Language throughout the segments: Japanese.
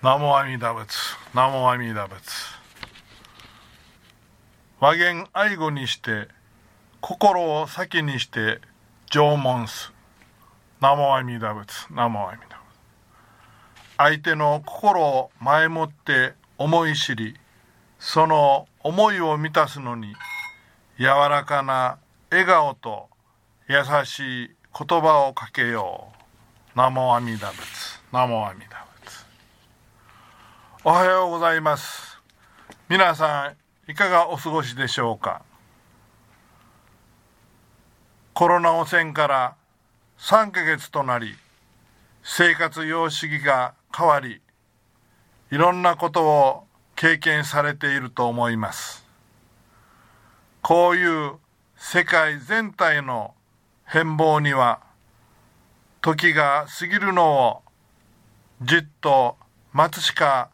南無阿弥陀仏南無阿弥陀仏和言愛語にして心を先にして縄文す。南無阿弥陀仏南無阿弥陀仏相手の心を前もって思い知りその思いを満たすのに柔らかな笑顔と優しい言葉をかけよう。南無阿弥陀仏南無阿弥陀仏おはようございます。皆さんいかがお過ごしでしょうか？コロナ汚染から3ヶ月となり生活様式が変わりいろんなことを経験されていると思います。こういう世界全体の変貌には時が過ぎるのをじっと待つしか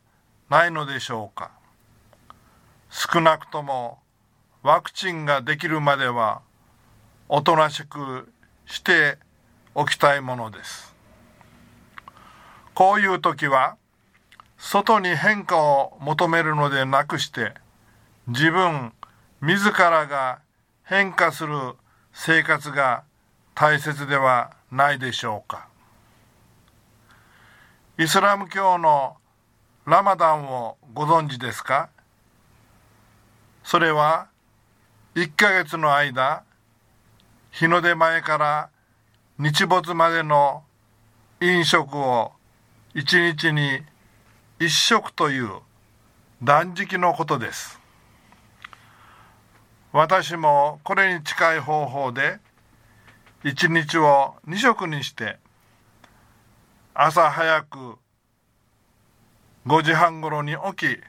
ないのでしょうか。少なくともワクチンができるまではおとなしくしておきたいものです。こういう時は外に変化を求めるのでなくして自分自らが変化する生活が大切ではないでしょうか。イスラム教のラマダンをご存知ですか？それは1ヶ月の間日の出前から日没までの飲食を一日に一食という断食のことです。私もこれに近い方法で一日を二食にして朝早く5時半ごろに起き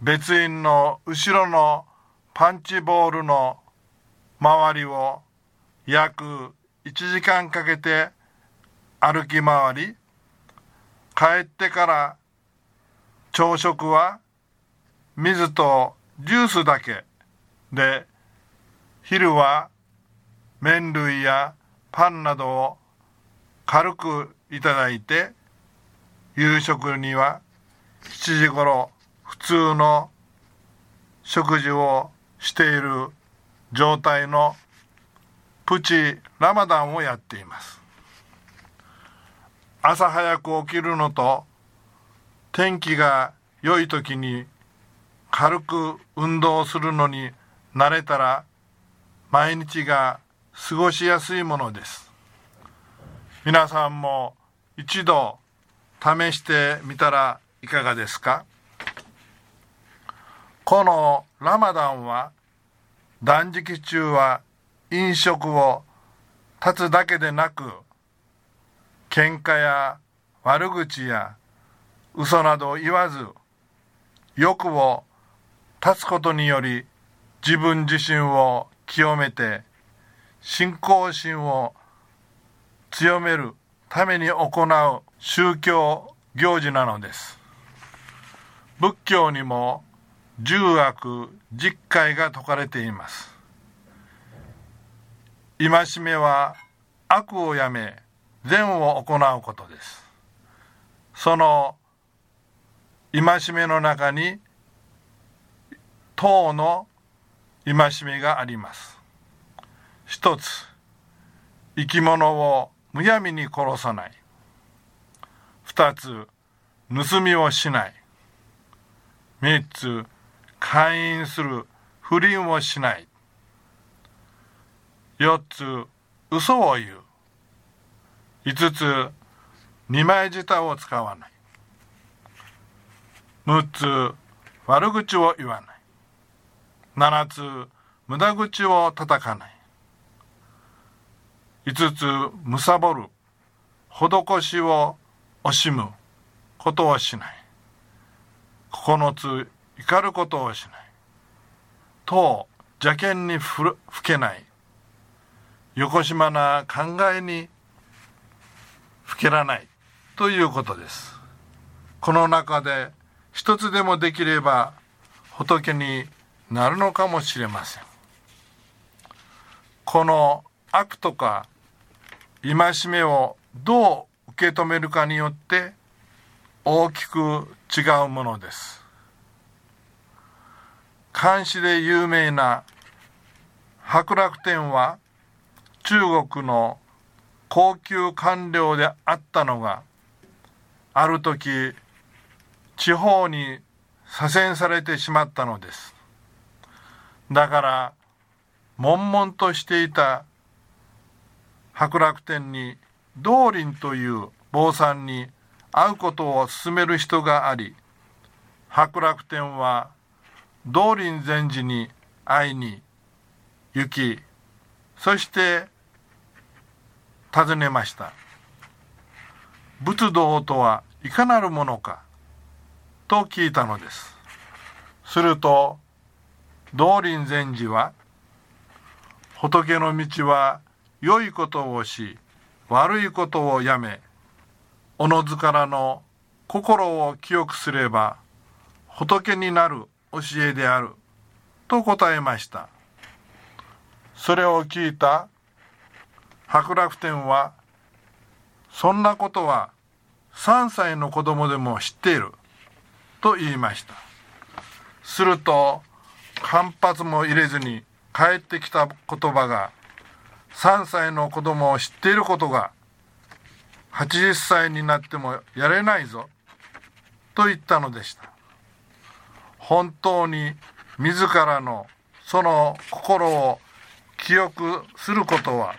別院の後ろのパンチボールの周りを約1時間かけて歩き回り帰ってから朝食は水とジュースだけで昼は麺類やパンなどを軽くいただいて夕食には7時頃普通の食事をしている状態のプチラマダンをやっています。朝早く起きるのと天気が良い時に軽く運動するのに慣れたら毎日が過ごしやすいものです。皆さんも一度試してみたらいかがですか？このラマダンは断食中は飲食を断つだけでなく喧嘩や悪口や嘘などを言わず欲を断つことにより自分自身を清めて信仰心を強めるために行う宗教行事なのです。仏教にも十悪十戒が説かれています。戒めは悪をやめ善を行うことです。その戒めの中に党の戒めがあります。一つ生き物をむやみに殺さない。二つ盗みをしない。三つ勧誘する不倫をしない。四つ嘘を言う。五つ二枚舌を使わない。六つ悪口を言わない。七つ無駄口を叩かない。五つむさぼる。施しを惜しむ。ことをしない。九つ怒ることをしない。と邪険にふけない。よこしまな考えにふけらない。ということです。この中で一つでもできれば仏になるのかもしれません。この悪とか戒めをどう受け止めるかによって大きく違うものです。漢詩で有名な白楽天は中国の高級官僚であったのがある時地方に左遷されてしまったのです。だから悶々としていた白楽天に道林という坊さんに会うことを勧める人があり白楽天は道林禅師に会いに行きそして尋ねました。仏道とはいかなるものかと聞いたのです。すると道林禅師は仏の道は良いことをし悪いことをやめおのずからの心を記憶すれば仏になる教えであると答えました。それを聞いた白楽天はそんなことは3歳の子供でも知っていると言いました。すると間髪も入れずに帰ってきた言葉が3歳の子供を知っていることが80歳になってもやれないぞ。と言ったのでした。本当に自らのその心を記憶することは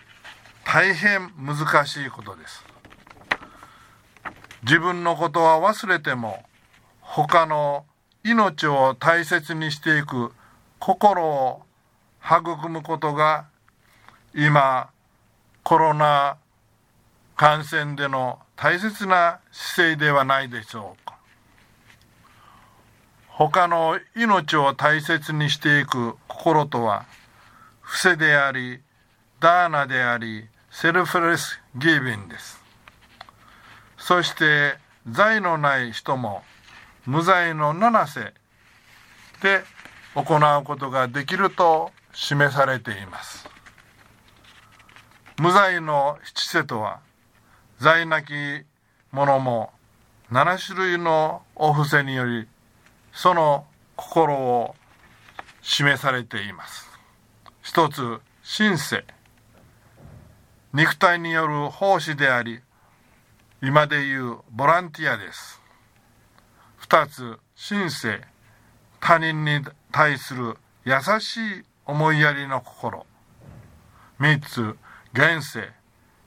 大変難しいことです。自分のことは忘れても他の命を大切にしていく心を育むことが今コロナ感染での大切な姿勢ではないでしょうか。他の命を大切にしていく心とは伏せでありダーナでありセルフレスギービンです。そして罪のない人も無罪の七世で行うことができると示されています。無罪の七世とは罪なき者も7種類のお布施によりその心を示されています。一つ神聖。肉体による奉仕であり今でいうボランティアです。二つ神聖。他人に対する優しい思いやりの心。三つ現世。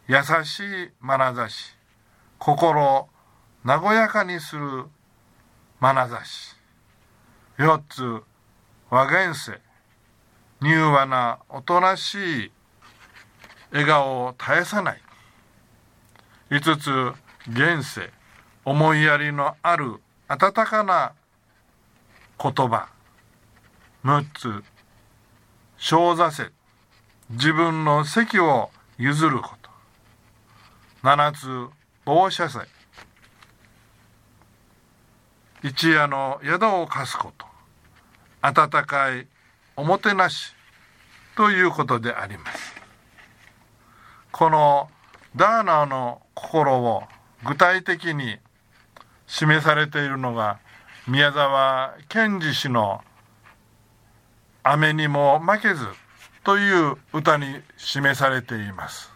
優しい眼差し。心を和やかにする眼差し。四つ和現世柔和なおとなしい笑顔を絶やさない。五つ現世思いやりのある温かな言葉。6つ小座せ自分の席を譲ること。7つ防射祭一夜の宿を貸すこと。温かいおもてなし。ということであります。このダーナーの心を具体的に示されているのが宮沢賢治氏の「雨にも負けず」という歌に示されています。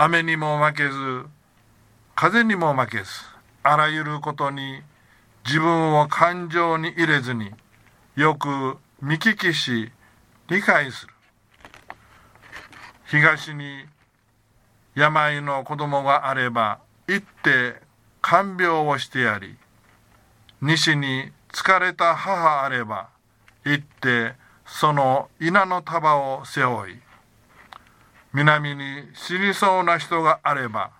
雨にも負けず風にも負けずあらゆることに自分を感情に入れずによく見聞きし理解する。東に病の子供があれば行って看病をしてやり西に疲れた母あれば行ってその稲の束を背負い南に死にそうな人があれば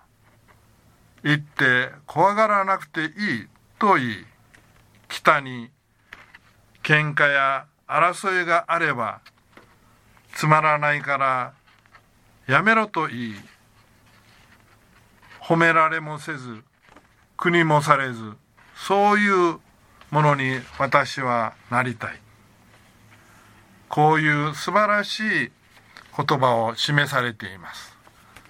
行って怖がらなくていいと言い。北に喧嘩や争いがあればつまらないからやめろと言い。褒められもせず国もされずそういうものに私はなりたい。こういう素晴らしい言葉を示されています。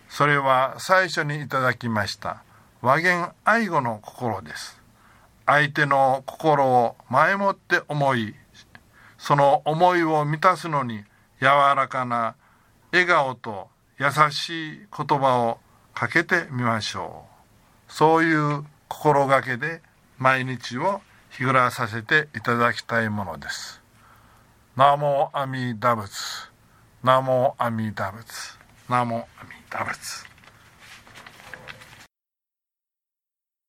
それは最初にいただきました。和言愛語の心です。相手の心を前もって思いその思いを満たすのに柔らかな笑顔と優しい言葉をかけてみましょう。そういう心がけで毎日を日暮らさせていただきたいものです。ナモアミダ仏。ナモアミダ仏ナモアミダ仏